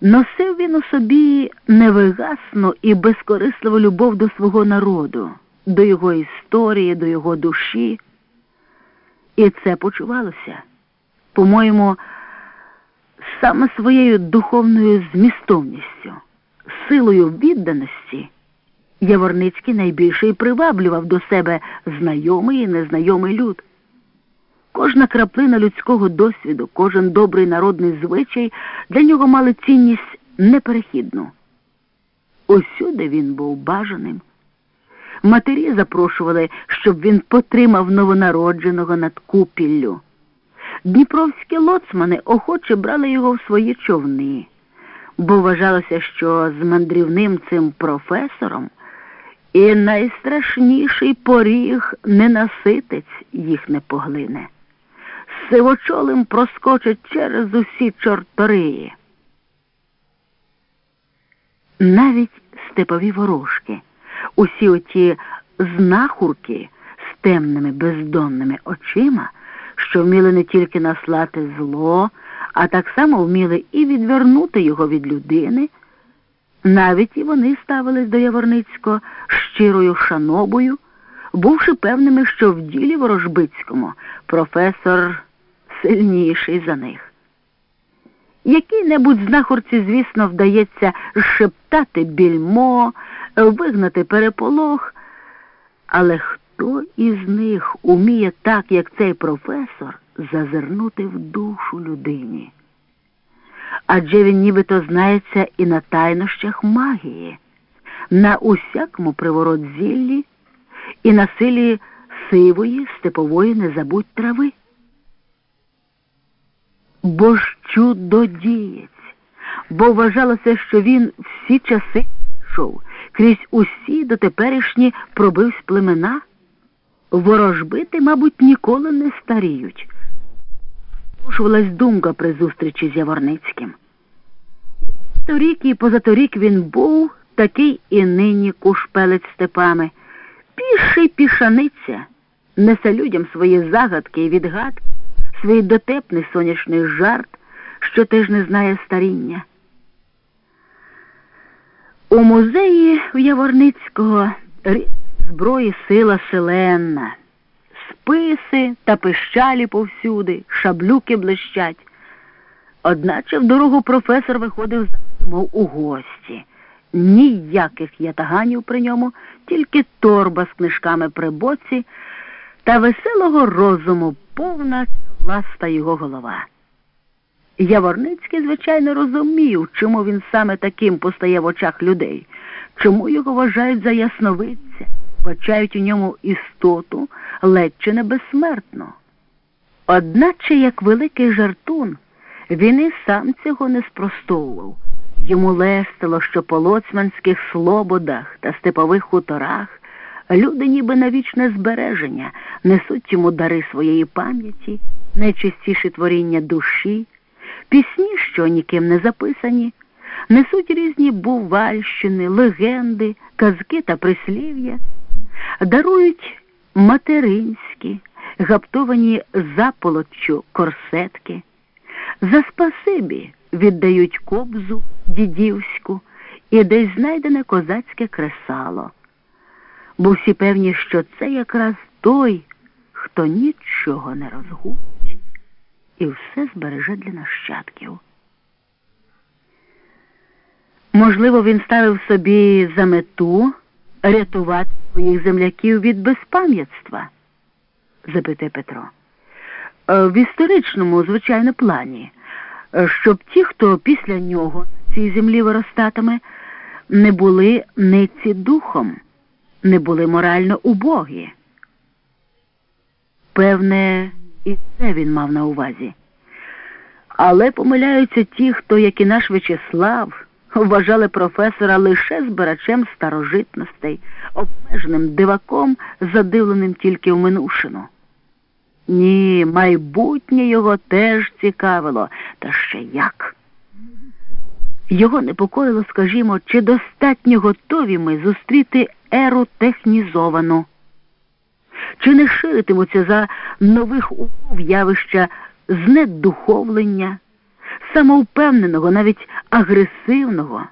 Носив він у собі невигасну і безкорисливу любов до свого народу, до його історії, до його душі. І це почувалося, по-моєму, саме своєю духовною змістовністю, силою відданості. Яворницький найбільше і приваблював до себе знайомий і незнайомий люд. Кожна краплина людського досвіду, кожен добрий народний звичай для нього мали цінність неперехідну. Усюди він був бажаним. Матері запрошували, щоб він потримав новонародженого над купіллю. Дніпровські лоцмани охоче брали його в свої човни, бо вважалося, що з мандрівним цим професором і найстрашніший поріг ненаситець їх не поглине. Сивочолим проскочить через усі чорториї. Навіть степові ворожки, усі оті знахурки з темними бездонними очима, що вміли не тільки наслати зло, а так само вміли і відвернути його від людини. Навіть і вони ставились до Яворницького щирою шанобою, бувши певними, що в ділі ворожбицькому професор сильніший за них. Якій-небудь знахорці, звісно, вдається шептати більмо, вигнати переполох, але хто із них уміє так, як цей професор, зазирнути в душу людині? Адже він нібито знається і на тайнощах магії, на усякому приворот зіллі і на силі сивої степової незабудь трави. Бо ж чудодієць, бо вважалося, що він всі часи йшов, крізь усі дотеперішні пробивсь племена. Ворожбити, мабуть, ніколи не старіють. Пошувалась думка при зустрічі з Яворницьким. Торік і позаторік він був такий і нині кушпелець степами. Піший пішаниця, несе людям свої загадки і відгадки, свій дотепний сонячний жарт, що теж не знає старіння. У музеї у Яворницького зброї сила селенна, списи та пищалі повсюди, шаблюки блищать. Одначе в дорогу професор виходив мов у гості. Ніяких ятаганів при ньому, тільки торба з книжками при боці та веселого розуму повна власта його голова. Яворницький, звичайно, розумів, чому він саме таким постає в очах людей, чому його вважають за ясновидця, бачають у ньому істоту ледь чи не безсмертну. Одначе, як великий жартун, він і сам цього не спростовував. Йому лестило, що по лоцманських слободах та степових хуторах люди ніби на вічне збереження несуть йому дари своєї пам'яті, найчистіші творіння душі, пісні, що ніким не записані, несуть різні бувальщини, легенди, казки та прислів'я, дарують материнські, гаптовані заполоччю корсетки, за спасибі віддають кобзу дідівську і десь знайдене козацьке кресало. Бо всі певні, що це якраз той, хто нічого не розгубить і все збереже для нащадків. Можливо, він ставив собі за мету рятувати своїх земляків від безпам'ятства, запитає Петро. «Е, в історичному, звичайно, плані, е, щоб ті, хто після нього цій землі виростатиме, не були ниці духом, не були морально убогі. Певне, і це він мав на увазі. Але помиляються ті, хто, як і наш Вячеслав, вважали професора лише збирачем старожитностей, обмеженим диваком, задивленим тільки в минувшину. Ні, майбутнє його теж цікавило, та ще як. Його непокоїло, скажімо, чи достатньо готові ми зустріти еру технізовану, чи не ширитимуться за нових умов явища знедуховлення, самовпевненого, навіть агресивного.